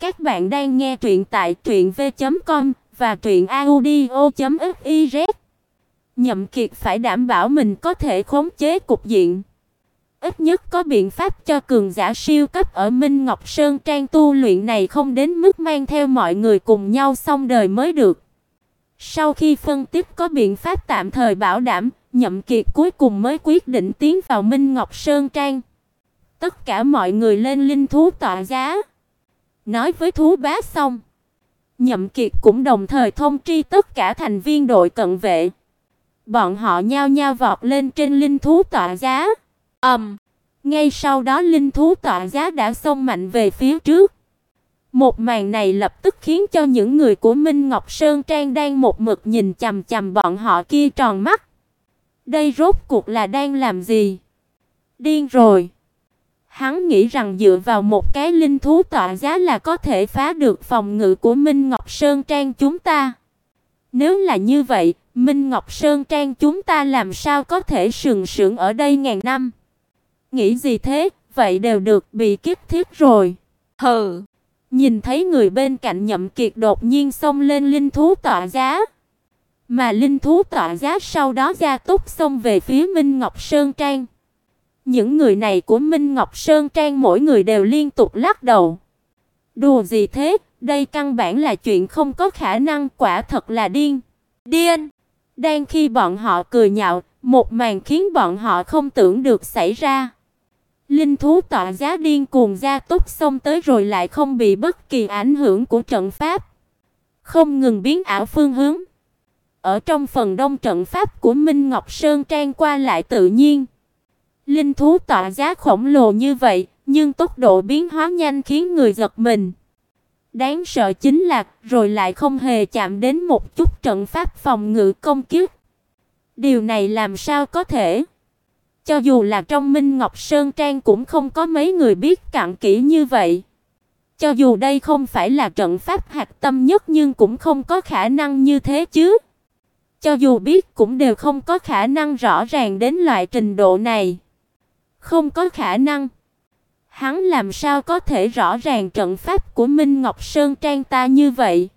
Các bạn đang nghe truyện tại truyệnv.com và truyệnaudio.fiz. Nhậm Kiệt phải đảm bảo mình có thể khống chế cục diện. Ít nhất có biện pháp cho cường giả siêu cấp ở Minh Ngọc Sơn Trang tu luyện này không đến mức mang theo mọi người cùng nhau xong đời mới được. Sau khi phân tích có biện pháp tạm thời bảo đảm, Nhậm Kiệt cuối cùng mới quyết định tiến vào Minh Ngọc Sơn Trang. Tất cả mọi người lên linh thú tọa giá. Nói với thú bá xong, Nhậm Kiệt cũng đồng thời thông tri tất cả thành viên đội cận vệ. Bọn họ nhao nhao vọt lên trên linh thú tọa giá. Ầm. Um, ngay sau đó linh thú tọa giá đã xông mạnh về phía trước. Một màn này lập tức khiến cho những người của Minh Ngọc Sơn Trang đang một mực nhìn chằm chằm bọn họ kia tròn mắt. Đây rốt cuộc là đang làm gì? Điên rồi. Hắn nghĩ rằng dựa vào một cái linh thú tọa giá là có thể phá được phòng ngự của Minh Ngọc Sơn Trang chúng ta. Nếu là như vậy, Minh Ngọc Sơn Trang chúng ta làm sao có thể sừng sững ở đây ngàn năm? Nghĩ gì thế, vậy đều được bị kiếp thiết rồi. Hừ. Nhìn thấy người bên cạnh Nhậm Kiệt đột nhiên xông lên linh thú tọa giá, mà linh thú tọa giá sau đó gia tốc xông về phía Minh Ngọc Sơn Trang. Những người này của Minh Ngọc Sơn Trang mỗi người đều liên tục lắc đầu. Đùa gì thế, đây căn bản là chuyện không có khả năng, quả thật là điên. Điên. Đang khi bọn họ cười nhạo, một màn khiến bọn họ không tưởng được xảy ra. Linh thú tọa giá điên cuồng gia tốc xông tới rồi lại không bị bất kỳ ảnh hưởng của trận pháp, không ngừng biến ảo phương hướng. Ở trong phần đông trận pháp của Minh Ngọc Sơn Trang qua lại tự nhiên. Linh thú tọa giá khổng lồ như vậy, nhưng tốc độ biến hóa nhanh khiến người giật mình. Đáng sợ chính là rồi lại không hề chạm đến một chút trận pháp phòng ngự công kiếp. Điều này làm sao có thể? Cho dù là trong Minh Ngọc Sơn Trang cũng không có mấy người biết cặn kỹ như vậy. Cho dù đây không phải là trận pháp hạt tâm nhất nhưng cũng không có khả năng như thế chứ. Cho dù biết cũng đều không có khả năng rõ ràng đến loại trình độ này. Không có khả năng. Hắn làm sao có thể rõ ràng trận pháp của Minh Ngọc Sơn Trang ta như vậy?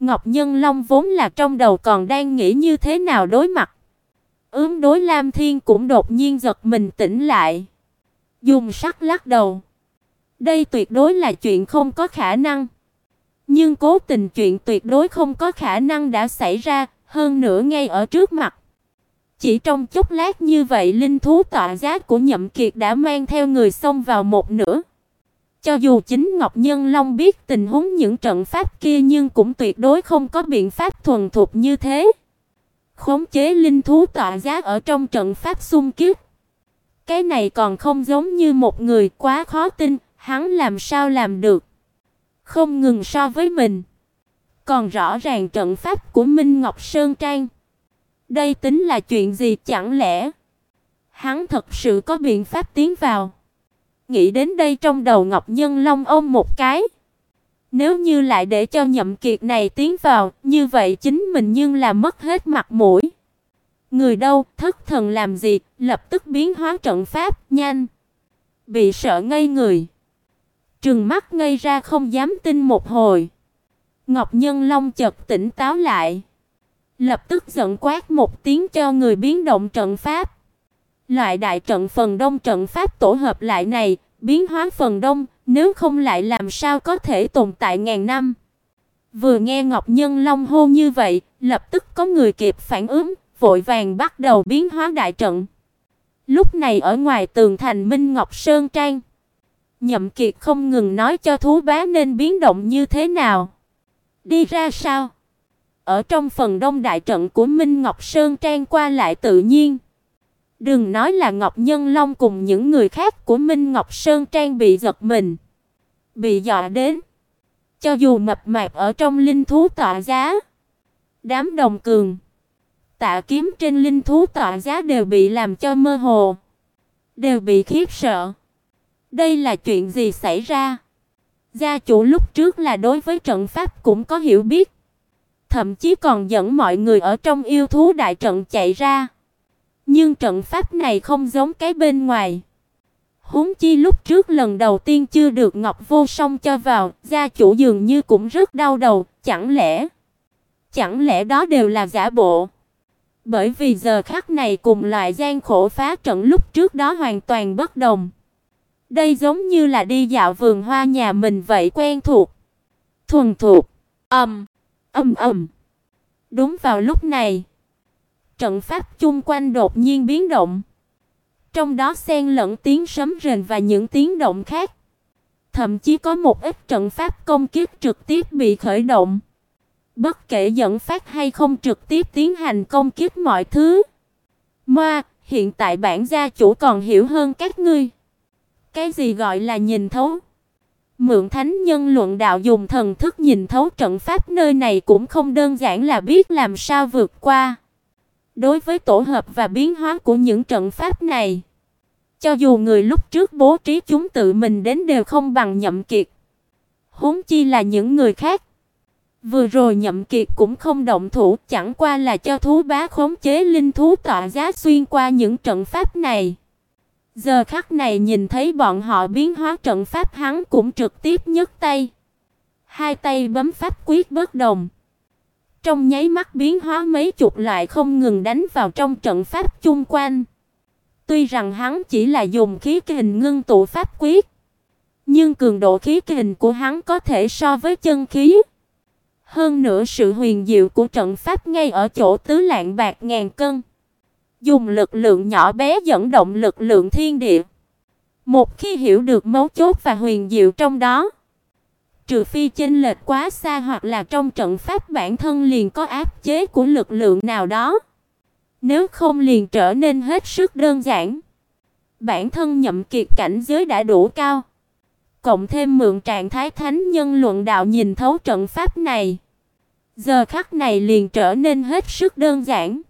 Ngọc Nhân Long vốn là trong đầu còn đang nghĩ như thế nào đối mặt. Ướm đối Lam Thiên cũng đột nhiên giật mình tỉnh lại. Dùng sắc lắc đầu. Đây tuyệt đối là chuyện không có khả năng. Nhưng cố tình chuyện tuyệt đối không có khả năng đã xảy ra, hơn nữa ngay ở trước mặt. Chỉ trong chốc lát như vậy linh thú tọa giá của Nhậm Kiệt đã mang theo người xông vào một nửa. Cho dù chính Ngọc Nhân Long biết tình huống những trận pháp kia nhưng cũng tuyệt đối không có biện pháp thuần thục như thế. Khống chế linh thú tọa giá ở trong trận pháp xung kích. Cái này còn không giống như một người quá khó tin, hắn làm sao làm được? Không ngừng so với mình. Còn rõ ràng trận pháp của Minh Ngọc Sơn Trang. Đây tính là chuyện gì chẳng lẽ? Hắn thật sự có biện pháp tiến vào. Nghĩ đến đây trong đầu Ngọc Nhân Long ôm một cái. Nếu như lại để cho Nhậm Kiệt này tiến vào, như vậy chính mình nhưng là mất hết mặt mũi. Người đâu, thất thần làm gì, lập tức biến hóa trận pháp, nhanh. Bị sợ ngây người. Trừng mắt ngây ra không dám tin một hồi. Ngọc Nhân Long chợt tỉnh táo lại lập tức giận quát một tiếng cho người biến động trận pháp. Loại đại trận phần đông trận pháp tổ hợp lại này, biến hóa phần đông, nếu không lại làm sao có thể tồn tại ngàn năm. Vừa nghe Ngọc Nhân Long hô như vậy, lập tức có người kịp phản ứng, vội vàng bắt đầu biến hóa đại trận. Lúc này ở ngoài tường thành Minh Ngọc Sơn Trang, Nhậm Kiệt không ngừng nói cho thú bá nên biến động như thế nào. Đi ra sao? Ở trong phần đông đại trận của Minh Ngọc Sơn Trang qua lại tự nhiên. Đừng nói là Ngọc Nhân Long cùng những người khác của Minh Ngọc Sơn Trang bị giật mình, bị dọa đến. Cho dù mập mạp ở trong linh thú tọa giá, đám đồng cường, tạ kiếm trên linh thú tọa giá đều bị làm cho mơ hồ, đều bị khiếp sợ. Đây là chuyện gì xảy ra? Gia chủ lúc trước là đối với trận pháp cũng có hiểu biết thậm chí còn dẫn mọi người ở trong yêu thú đại trận chạy ra. Nhưng trận pháp này không giống cái bên ngoài. Huống chi lúc trước lần đầu tiên chưa được Ngọc Vô Song cho vào, gia chủ dường như cũng rất đau đầu, chẳng lẽ chẳng lẽ đó đều là giả bộ? Bởi vì giờ khắc này cùng loại gian khổ phá trận lúc trước đó hoàn toàn bất đồng. Đây giống như là đi dạo vườn hoa nhà mình vậy quen thuộc, thuần thuộc. Ầm, ầm ầm. Đúng vào lúc này, trận pháp chung quanh đột nhiên biến động. Trong đó xen lẫn tiếng sấm rền và những tiếng động khác. Thậm chí có một ít trận pháp công kích trực tiếp bị khởi động. Bất kể dẫn phát hay không trực tiếp tiến hành công kích mọi thứ. Ma, hiện tại bản gia chủ còn hiểu hơn các ngươi. Cái gì gọi là nhìn thấu? Mượn thánh nhân luận đạo dùng thần thức nhìn thấu trận pháp nơi này cũng không đơn giản là biết làm sao vượt qua. Đối với tổ hợp và biến hóa của những trận pháp này, cho dù người lúc trước bố trí chúng tự mình đến đều không bằng Nhậm Kiệt. Huống chi là những người khác. Vừa rồi Nhậm Kiệt cũng không động thủ, chẳng qua là cho thú bá khống chế linh thú tọa giá xuyên qua những trận pháp này. Giờ khắc này nhìn thấy bọn họ biến hóa trận pháp hắn cũng trực tiếp nhấc tay. Hai tay bấm pháp quyết bất đồng. Trong nháy mắt biến hóa mấy chục lại không ngừng đánh vào trong trận pháp chung quanh. Tuy rằng hắn chỉ là dùng khí kình ngưng tụ pháp quyết, nhưng cường độ khí kình của hắn có thể so với chân khí. Hơn nữa sự huyền diệu của trận pháp ngay ở chỗ tứ lạng bạc ngàn cân. Dùng lực lượng nhỏ bé dẫn động lực lượng thiên địa. Một khi hiểu được mấu chốt và huyền diệu trong đó, trừ phi chênh lệch quá xa hoặc là trong trận pháp bản thân liền có áp chế của lực lượng nào đó, nếu không liền trở nên hết sức đơn giản. Bản thân nhậm kiệt cảnh giới đã đủ cao, cộng thêm mượn trạng thái thánh nhân luận đạo nhìn thấu trận pháp này, giờ khắc này liền trở nên hết sức đơn giản.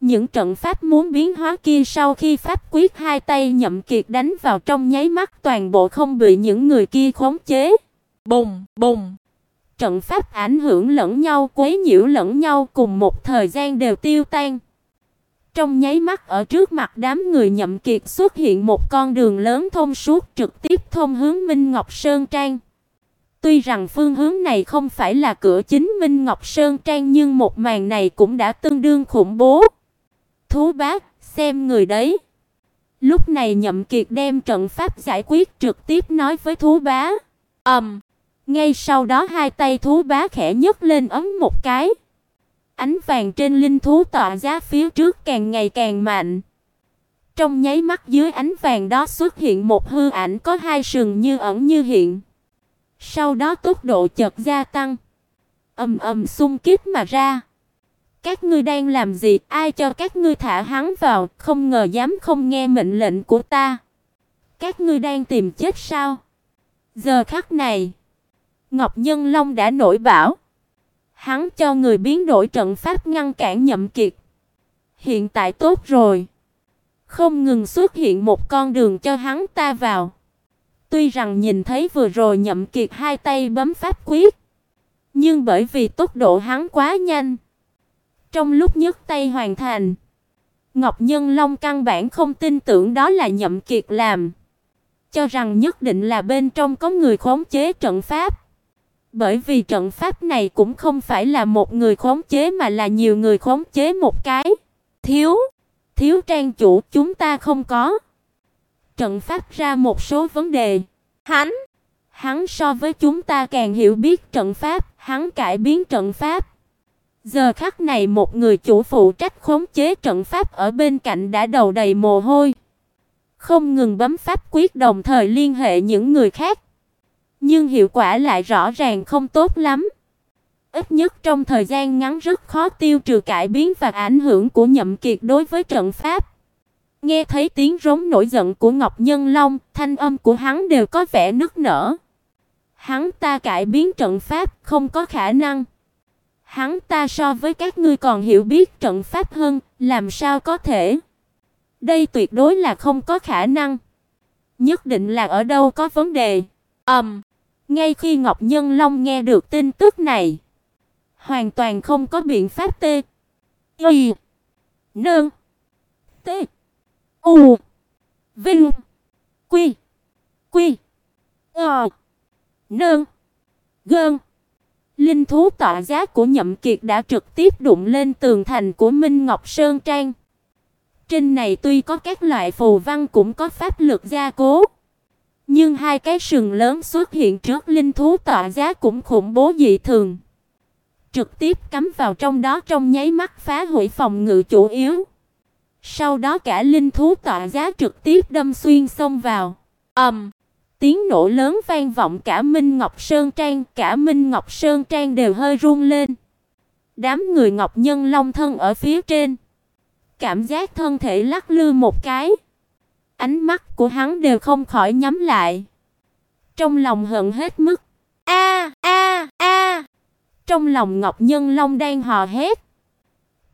Những trận pháp muốn biến hóa kia sau khi pháp quyết hai tay nhậm kiệt đánh vào trong nháy mắt toàn bộ không bị những người kia khống chế. Bùng, bùng. Trận pháp ảnh hưởng lẫn nhau, quấy nhiễu lẫn nhau cùng một thời gian đều tiêu tan. Trong nháy mắt ở trước mặt đám người nhậm kiệt xuất hiện một con đường lớn thông suốt trực tiếp thông hướng Minh Ngọc Sơn Trang. Tuy rằng phương hướng này không phải là cửa chính Minh Ngọc Sơn Trang nhưng một màn này cũng đã tương đương khủng bố. Thú bác, xem người đấy. Lúc này Nhậm Kiệt đem trận pháp giải quyết trực tiếp nói với thú bá. Ầm. Um, ngay sau đó hai tay thú bá khẽ nhấc lên ấm một cái. Ánh vàng trên linh thú tọa giá phía trước càng ngày càng mạnh. Trong nháy mắt dưới ánh vàng đó xuất hiện một hư ảnh có hai sừng như ẩn như hiện. Sau đó tốc độ chợt gia tăng, ầm ầm xung kích mà ra. Các ngươi đang làm gì? Ai cho các ngươi thả hắn vào? Không ngờ dám không nghe mệnh lệnh của ta. Các ngươi đang tìm chết sao? Giờ khắc này, Ngọc Nhân Long đã nổi bão. Hắn cho người biến đổi trận pháp ngăn cản Nhậm Kiệt. Hiện tại tốt rồi. Không ngừng xuất hiện một con đường cho hắn ta vào. Tuy rằng nhìn thấy vừa rồi Nhậm Kiệt hai tay bấm pháp quyết, nhưng bởi vì tốc độ hắn quá nhanh, trong lúc nhấc tay hoàn thành, Ngọc Nhân Long căn bản không tin tưởng đó là Nhậm Kiệt làm, cho rằng nhất định là bên trong có người khống chế trận pháp. Bởi vì trận pháp này cũng không phải là một người khống chế mà là nhiều người khống chế một cái. Thiếu, thiếu trang chủ chúng ta không có. Trận pháp ra một số vấn đề. Hắn, hắn so với chúng ta càng hiểu biết trận pháp, hắn cải biến trận pháp. Giờ khắc này một người chủ phụ trách khống chế trận pháp ở bên cạnh đã đầu đầy mồ hôi, không ngừng bấm pháp quyết đồng thời liên hệ những người khác. Nhưng hiệu quả lại rõ ràng không tốt lắm. Ít nhất trong thời gian ngắn rất khó tiêu trừ cải biến và ảnh hưởng của Nhậm Kiệt đối với trận pháp. Nghe thấy tiếng rống nổi giận của Ngọc Nhân Long, thanh âm của hắn đều có vẻ nức nở. Hắn ta cải biến trận pháp, không có khả năng. Hắn ta so với các ngươi còn hiểu biết trận pháp hơn, làm sao có thể? Đây tuyệt đối là không có khả năng. Nhất định là ở đâu có vấn đề. Ầm. Um, ngay khi Ngọc Nhân Long nghe được tin tức này, hoàn toàn không có biện pháp tê. Y. Nương. Tê. U. Vinh. Quy. Quy. Ờ. Nương. Gơn. Linh thú tọa giá của Nhậm Kiệt đã trực tiếp đụng lên tường thành của Minh Ngọc Sơn Trang. Trên này tuy có các loại phù văn cũng có pháp lực gia cố, nhưng hai cái sừng lớn xuất hiện trước linh thú tọa giá cũng khủng bố dị thường. Trực tiếp cắm vào trong đó trong nháy mắt phá hủy phòng ngự chủ yếu. Sau đó cả linh thú tọa giá trực tiếp đâm xuyên xông vào. Ầm. Um, tiếng nổ lớn vang vọng cả Minh Ngọc Sơn Trang, cả Minh Ngọc Sơn Trang đều hơi run lên. Đám người Ngọc Nhân Long thân ở phía trên, cảm giác thân thể lắc lư một cái. Ánh mắt của hắn đều không khỏi nhắm lại. Trong lòng hận hết mức. A a a. Trong lòng Ngọc Nhân Long đang hò hét.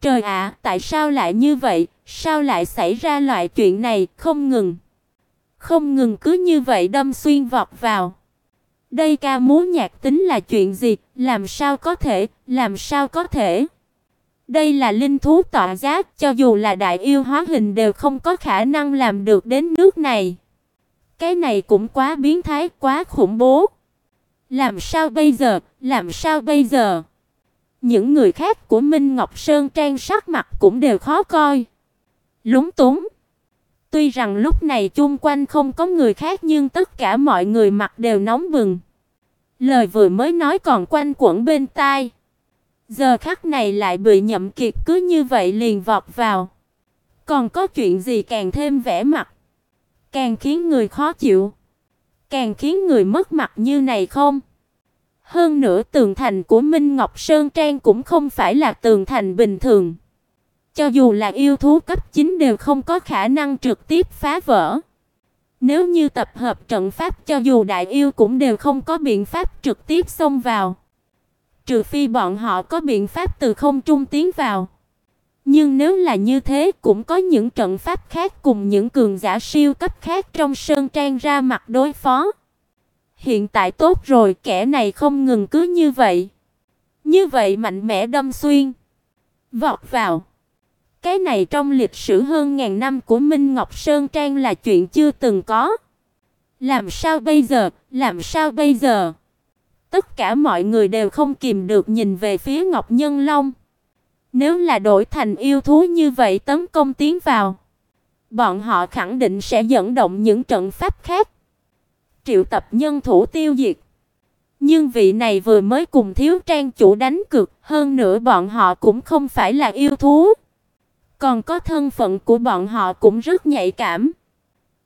Trời ạ, tại sao lại như vậy? Sao lại xảy ra loại chuyện này, không ngừng. Không ngừng cứ như vậy đâm xuyên vọt vào. Đây ca múa nhạc tính là chuyện gì, làm sao có thể, làm sao có thể? Đây là linh thú tọa giá, cho dù là đại yêu hóa hình đều không có khả năng làm được đến nước này. Cái này cũng quá biến thái, quá khủng bố. Làm sao bây giờ, làm sao bây giờ? Những người khác của Minh Ngọc Sơn Trang sắc mặt cũng đều khó coi. Lúng túng. Tuy rằng lúc này chung quanh không có người khác nhưng tất cả mọi người mặt đều nóng bừng. Lời vừa mới nói còn quanh quẩn bên tai. Giờ khắc này lại bị Nhậm Kiệt cứ như vậy liền vọt vào. Còn có chuyện gì càng thêm vẻ mặt, càng khiến người khó chịu, càng khiến người mất mặt như này không? Hơn nữa tường thành của Minh Ngọc Sơn Trang cũng không phải là tường thành bình thường. Cho dù là yêu thú cấp 9 đều không có khả năng trực tiếp phá vỡ. Nếu như tập hợp trận pháp cho dù đại yêu cũng đều không có biện pháp trực tiếp xông vào. Trừ phi bọn họ có biện pháp từ không trung tiến vào. Nhưng nếu là như thế, cũng có những trận pháp khác cùng những cường giả siêu cấp khác trong sơn trang ra mặt đối phó. Hiện tại tốt rồi, kẻ này không ngừng cứ như vậy. Như vậy mạnh mẽ đâm xuyên, vọt vào. Cái này trong lịch sử hơn ngàn năm của Minh Ngọc Sơn Trang là chuyện chưa từng có. Làm sao bây giờ, làm sao bây giờ? Tất cả mọi người đều không kìm được nhìn về phía Ngọc Nhân Long. Nếu là đổi thành yêu thú như vậy tấn công tiến vào, bọn họ khẳng định sẽ dẫn động những trận pháp khác, triệu tập nhân thủ tiêu diệt. Nhưng vị này vừa mới cùng thiếu trang chủ đánh cược, hơn nữa bọn họ cũng không phải là yêu thú. Còn có thân phận của bọn họ cũng rất nhạy cảm.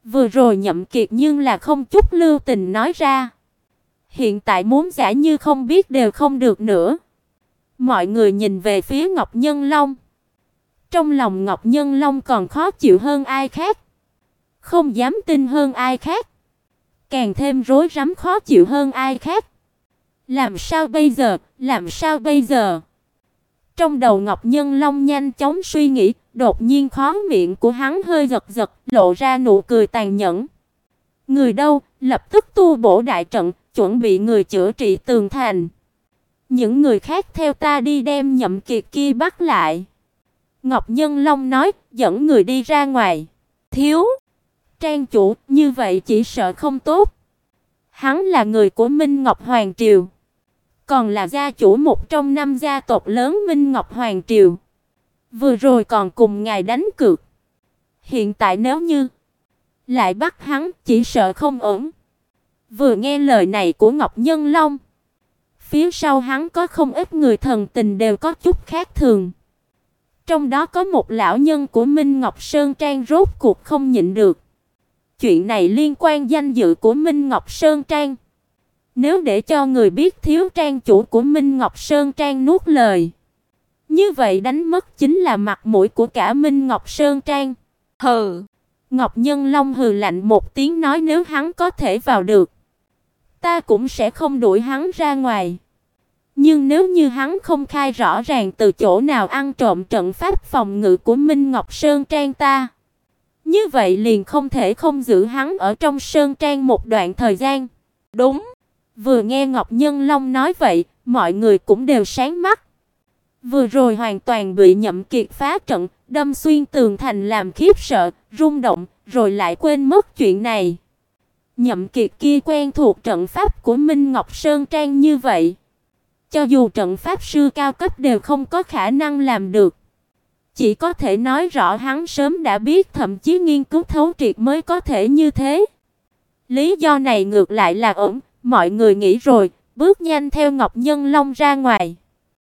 Vừa rồi nhậm kiệt nhưng là không chút lưu tình nói ra. Hiện tại muốn giả như không biết đều không được nữa. Mọi người nhìn về phía Ngọc Nhân Long. Trong lòng Ngọc Nhân Long còn khó chịu hơn ai khác. Không dám tin hơn ai khác. Càng thêm rối rắm khó chịu hơn ai khác. Làm sao bây giờ, làm sao bây giờ? Trong đầu Ngọc Nhân Long nhanh chóng suy nghĩ, đột nhiên khóe miệng của hắn hơi giật giật, lộ ra nụ cười tàn nhẫn. Người đâu, lập tức tu bổ đại trận, chuẩn bị người chữa trị tường thành. Những người khác theo ta đi đem Nhậm Kiệt kia bắt lại. Ngọc Nhân Long nói, dẫn người đi ra ngoài. Thiếu trang chủ, như vậy chỉ sợ không tốt. Hắn là người của Minh Ngọc Hoàng triều, còn là gia chủ một trong năm gia tộc lớn Minh Ngọc Hoàng triều. Vừa rồi còn cùng ngài đánh cược. Hiện tại nếu như lại bắt hắn, chỉ sợ không ổn. Vừa nghe lời này của Ngọc Nhân Long, phía sau hắn có không ít người thần tình đều có chút khác thường. Trong đó có một lão nhân của Minh Ngọc Sơn Trang rốt cuộc không nhịn được. Chuyện này liên quan danh dự của Minh Ngọc Sơn Trang. Nếu để cho người biết thiếu trang chủ của Minh Ngọc Sơn Trang nuốt lời, như vậy đánh mất chính là mặt mũi của cả Minh Ngọc Sơn Trang. Hừ. Ngọc Nhân Long hừ lạnh một tiếng nói nếu hắn có thể vào được, ta cũng sẽ không đuổi hắn ra ngoài. Nhưng nếu như hắn không khai rõ ràng từ chỗ nào ăn trộm trận pháp phòng ngự của Minh Ngọc Sơn Trang ta, như vậy liền không thể không giữ hắn ở trong Sơn Trang một đoạn thời gian. Đúng. Vừa nghe Ngọc Nhân Long nói vậy, mọi người cũng đều sáng mắt. Vừa rồi hoàn toàn bị Nhậm Kiệt phá trận, đâm xuyên tường thành làm khiếp sợ, rung động, rồi lại quên mất chuyện này. Nhậm Kiệt kia quen thuộc trận pháp của Minh Ngọc Sơn Trang như vậy, cho dù trận pháp sư cao cấp đều không có khả năng làm được. Chỉ có thể nói rõ hắn sớm đã biết thậm chí nghiên cứu thấu triệt mới có thể như thế. Lý do này ngược lại là ổn, mọi người nghĩ rồi, bước nhanh theo Ngọc Nhân Long ra ngoài.